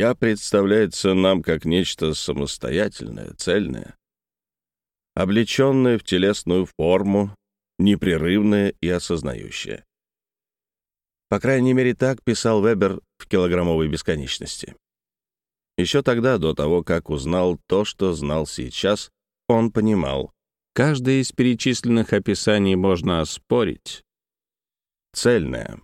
Я представляется нам как нечто самостоятельное, цельное, облеченное в телесную форму, непрерывное и осознающее. По крайней мере, так писал Вебер в «Килограммовой бесконечности». Еще тогда, до того, как узнал то, что знал сейчас, он понимал, каждое из перечисленных описаний можно оспорить. Цельное.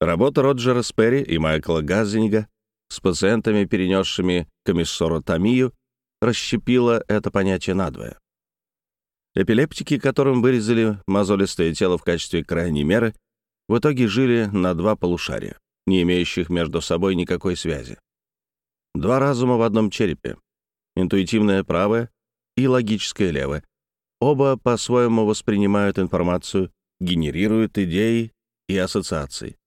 Работа Роджера Сперри и Майкла Газзинга с пациентами, перенесшими комиссоротомию, расщепила это понятие надвое. Эпилептики, которым вырезали мозолистое тело в качестве крайней меры, в итоге жили на два полушария, не имеющих между собой никакой связи. Два разума в одном черепе, интуитивное правое и логическое левое. Оба по-своему воспринимают информацию, генерируют идеи и ассоциации.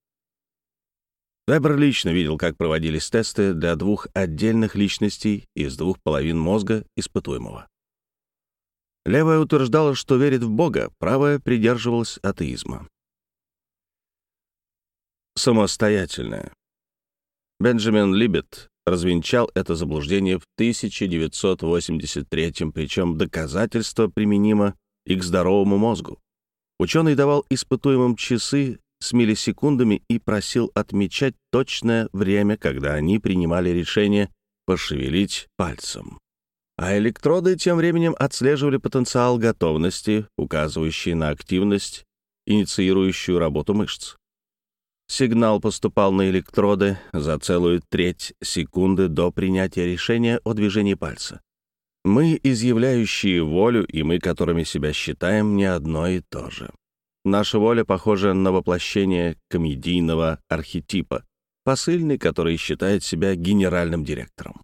Вебер лично видел, как проводились тесты для двух отдельных личностей из двух половин мозга испытуемого. Левая утверждала, что верит в Бога, правая придерживалась атеизма. Самостоятельная. Бенджамин Либет развенчал это заблуждение в 1983 причем доказательство применимо и к здоровому мозгу. Ученый давал испытуемым часы с миллисекундами и просил отмечать точное время, когда они принимали решение пошевелить пальцем. А электроды тем временем отслеживали потенциал готовности, указывающий на активность, инициирующую работу мышц. Сигнал поступал на электроды за целую треть секунды до принятия решения о движении пальца. Мы, изъявляющие волю, и мы, которыми себя считаем, не одно и то же. Наша воля похожа на воплощение комедийного архетипа, посыльный, который считает себя генеральным директором.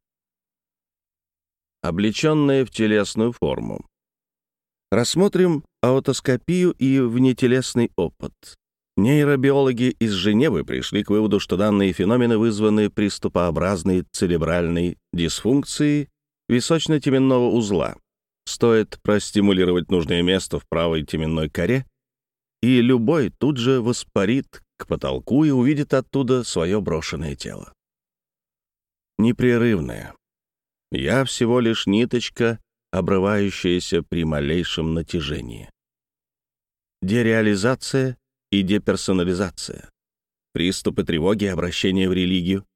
Облеченные в телесную форму. Рассмотрим аутоскопию и внетелесный опыт. Нейробиологи из Женевы пришли к выводу, что данные феномены вызваны приступообразной церебральной дисфункцией височно-теменного узла. Стоит простимулировать нужное место в правой теменной коре, и любой тут же воспарит к потолку и увидит оттуда свое брошенное тело. Непрерывное. Я всего лишь ниточка, обрывающаяся при малейшем натяжении. Дереализация и деперсонализация. Приступы тревоги, обращение в религию,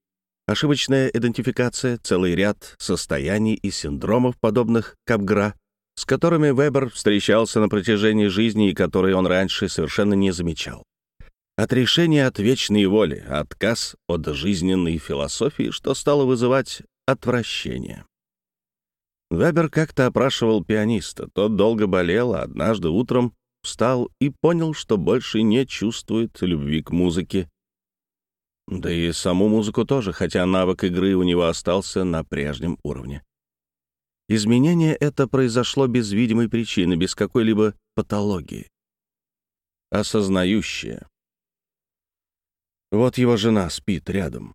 ошибочная идентификация, целый ряд состояний и синдромов, подобных Капгра, с которыми Вебер встречался на протяжении жизни и которые он раньше совершенно не замечал. Отрешение от вечной воли, отказ от жизненной философии, что стало вызывать отвращение. Вебер как-то опрашивал пианиста. Тот долго болел, а однажды утром встал и понял, что больше не чувствует любви к музыке. Да и саму музыку тоже, хотя навык игры у него остался на прежнем уровне. Изменение это произошло без видимой причины, без какой-либо патологии. Осознающее. Вот его жена спит рядом.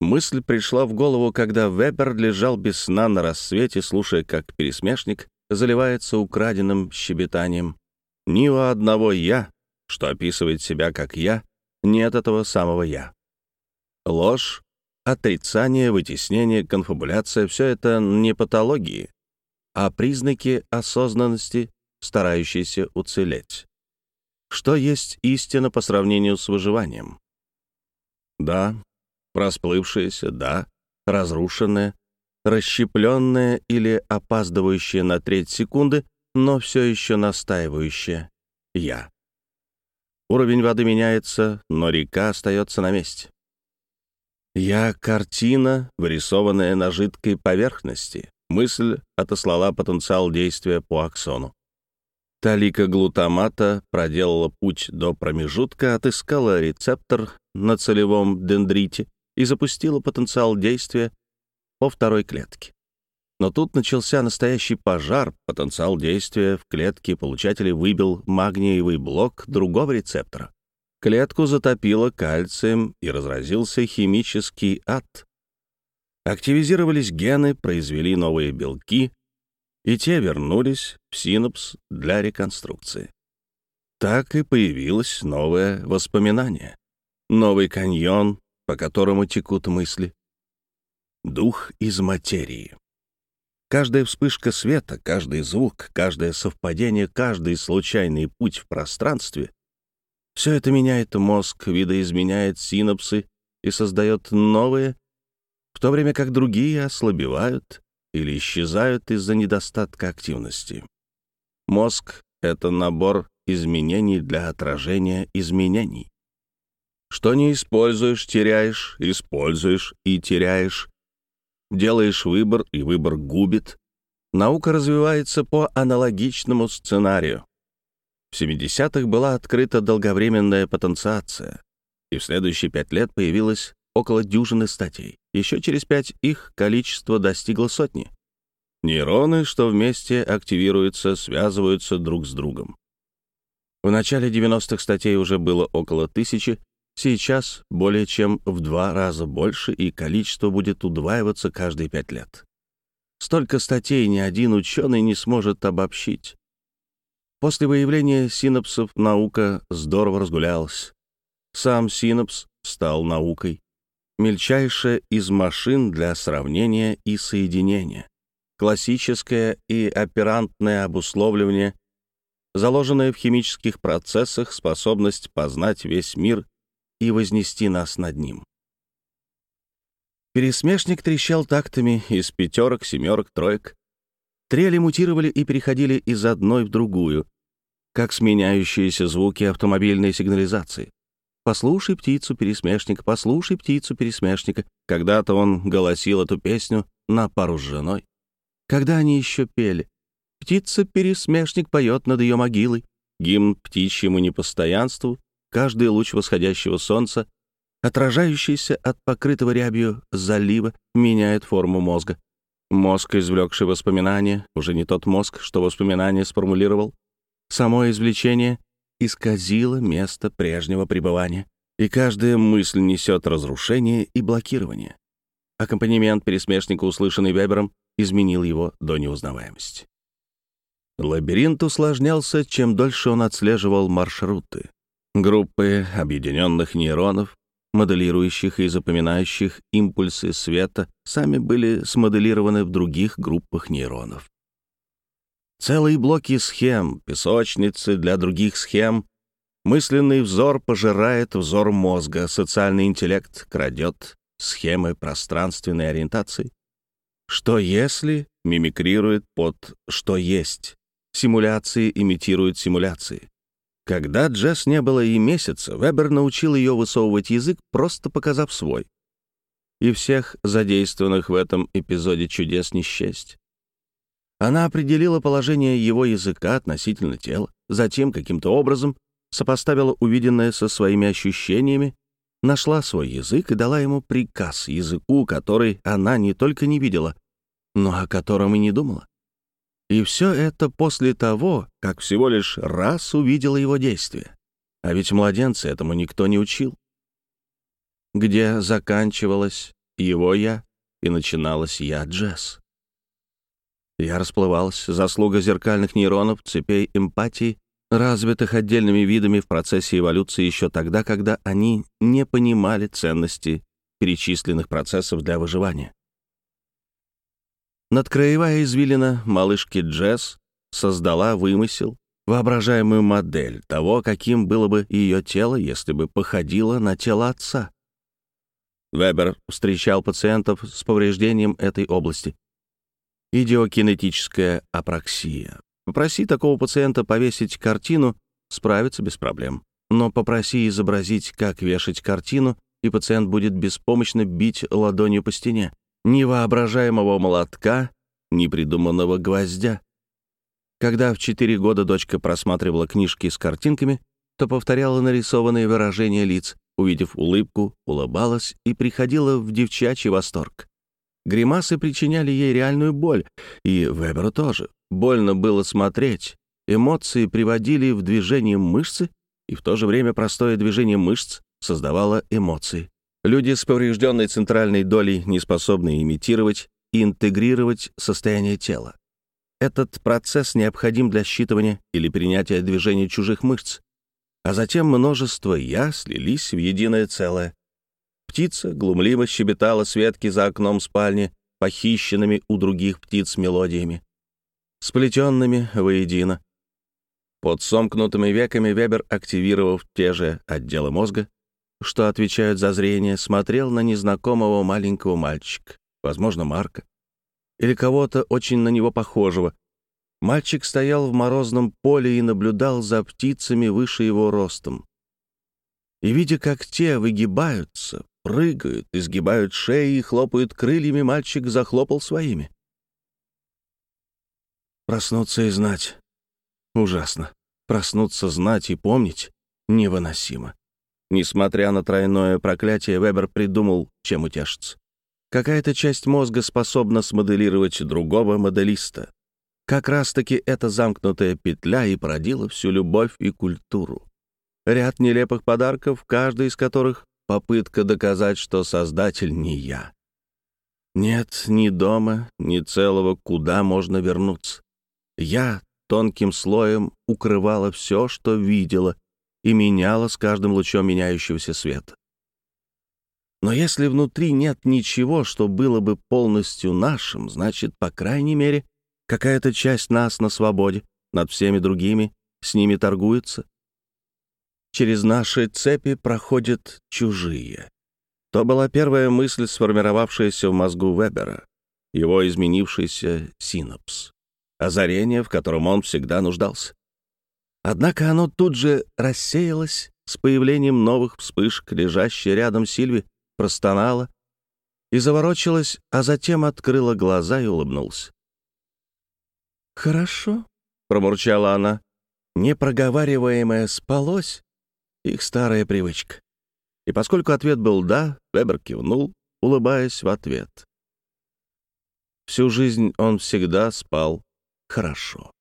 Мысль пришла в голову, когда Вебер лежал без сна на рассвете, слушая, как пересмешник заливается украденным щебетанием. Ни у одного «я», что описывает себя как «я», нет этого самого «я». Ложь Отрицание, вытеснение, конфабуляция — все это не патологии, а признаки осознанности, старающейся уцелеть. Что есть истина по сравнению с выживанием? Да, расплывшееся, да, разрушенное, расщепленное или опаздывающее на треть секунды, но все еще настаивающее «я». Уровень воды меняется, но река остается на месте. Я — картина, вырисованная на жидкой поверхности. Мысль отослала потенциал действия по аксону. Талика глутамата проделала путь до промежутка, отыскала рецептор на целевом дендрите и запустила потенциал действия по второй клетке. Но тут начался настоящий пожар. Потенциал действия в клетке получателя выбил магниевый блок другого рецептора. Клетку затопило кальцием и разразился химический ад. Активизировались гены, произвели новые белки, и те вернулись в синапс для реконструкции. Так и появилось новое воспоминание, новый каньон, по которому текут мысли. дух из материи. Каждая вспышка света, каждый звук, каждое совпадение, каждый случайный путь в пространстве — все это меняет мозг, видоизменяет синапсы и создает новые, в то время как другие ослабевают или исчезают из-за недостатка активности. Мозг — это набор изменений для отражения изменений. Что не используешь, теряешь, используешь и теряешь. Делаешь выбор, и выбор губит. Наука развивается по аналогичному сценарию. В 70-х была открыта долговременная потенциация, и в следующие пять лет появилось около дюжины статей. Еще через пять их количество достигло сотни. Нейроны, что вместе активируются, связываются друг с другом. В начале 90-х статей уже было около тысячи, Сейчас более чем в два раза больше, и количество будет удваиваться каждые пять лет. Столько статей ни один ученый не сможет обобщить. После выявления синапсов наука здорово разгулялась. Сам синапс стал наукой. Мельчайшая из машин для сравнения и соединения. Классическое и оперантное обусловливание, заложенное в химических процессах способность познать весь мир и вознести нас над ним. Пересмешник трещал тактами из пятерок, семерок, троек. Трели мутировали и переходили из одной в другую, как сменяющиеся звуки автомобильной сигнализации. «Послушай птицу пересмешника, послушай птицу пересмешника». Когда-то он голосил эту песню на пару с женой. Когда они еще пели? «Птица-пересмешник поет над ее могилой». Гимн птичьему непостоянству, Каждый луч восходящего солнца, отражающийся от покрытого рябью залива, меняет форму мозга. Мозг, извлекший воспоминания, уже не тот мозг, что воспоминания сформулировал. Само извлечение исказило место прежнего пребывания, и каждая мысль несет разрушение и блокирование. Аккомпанемент пересмешника, услышанный Вебером, изменил его до неузнаваемости. Лабиринт усложнялся, чем дольше он отслеживал маршруты. Группы объединенных нейронов, моделирующих и запоминающих импульсы света, сами были смоделированы в других группах нейронов. Целые блоки схем, песочницы для других схем. Мысленный взор пожирает взор мозга, социальный интеллект крадет схемы пространственной ориентации. Что если мимикрирует под «что есть», симуляции имитируют симуляции. Когда Джесс не было и месяца, Вебер научил ее высовывать язык, просто показав свой. И всех задействованных в этом эпизоде чудес не счесть. Она определила положение его языка относительно тела, затем каким-то образом сопоставила увиденное со своими ощущениями, нашла свой язык и дала ему приказ языку, который она не только не видела, но о котором и не думала. И все это после того, как всего лишь раз увидела его действие. А ведь младенца этому никто не учил. Где заканчивалось его «я» и начиналось «я» Джесс. Я расплывалась, заслуга зеркальных нейронов, цепей эмпатии, развитых отдельными видами в процессе эволюции еще тогда, когда они не понимали ценности перечисленных процессов для выживания. Надкраевая извилина малышки Джесс создала вымысел, воображаемую модель того, каким было бы ее тело, если бы походило на тело отца. Вебер встречал пациентов с повреждением этой области. Идиокинетическая апраксия. Попроси такого пациента повесить картину, справится без проблем. Но попроси изобразить, как вешать картину, и пациент будет беспомощно бить ладонью по стене ни воображаемого молотка, ни придуманного гвоздя. Когда в четыре года дочка просматривала книжки с картинками, то повторяла нарисованные выражения лиц, увидев улыбку, улыбалась и приходила в девчачий восторг. Гримасы причиняли ей реальную боль, и Веберу тоже. Больно было смотреть. Эмоции приводили в движение мышцы, и в то же время простое движение мышц создавало эмоции. Люди с поврежденной центральной долей не способны имитировать и интегрировать состояние тела. Этот процесс необходим для считывания или принятия движений чужих мышц, а затем множество «я» слились в единое целое. Птица глумливо щебетала с ветки за окном спальни, похищенными у других птиц мелодиями, сплетенными воедино. Под сомкнутыми веками Вебер, активировав те же отделы мозга, что отвечают за зрение, смотрел на незнакомого маленького мальчика, возможно, Марка, или кого-то очень на него похожего. Мальчик стоял в морозном поле и наблюдал за птицами выше его ростом. И, видя, как те выгибаются, прыгают, изгибают шеи и хлопают крыльями, мальчик захлопал своими. Проснуться и знать. Ужасно. Проснуться, знать и помнить невыносимо. Несмотря на тройное проклятие, Вебер придумал, чем утешиться. Какая-то часть мозга способна смоделировать другого моделиста. Как раз-таки эта замкнутая петля и породила всю любовь и культуру. Ряд нелепых подарков, каждый из которых — попытка доказать, что Создатель не я. Нет ни дома, ни целого, куда можно вернуться. Я тонким слоем укрывала все, что видела, и меняла с каждым лучом меняющегося света. Но если внутри нет ничего, что было бы полностью нашим, значит, по крайней мере, какая-то часть нас на свободе, над всеми другими, с ними торгуется, через наши цепи проходят чужие. То была первая мысль, сформировавшаяся в мозгу Вебера, его изменившийся синапс, озарение, в котором он всегда нуждался. Однако оно тут же рассеялось с появлением новых вспышек, лежащей рядом Сильви, простонала и заворочилась, а затем открыла глаза и улыбнулась. «Хорошо», — промурчала она, непроговариваемое спалось, их старая привычка. И поскольку ответ был «да», Вебер кивнул, улыбаясь в ответ. Всю жизнь он всегда спал хорошо.